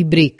إبريق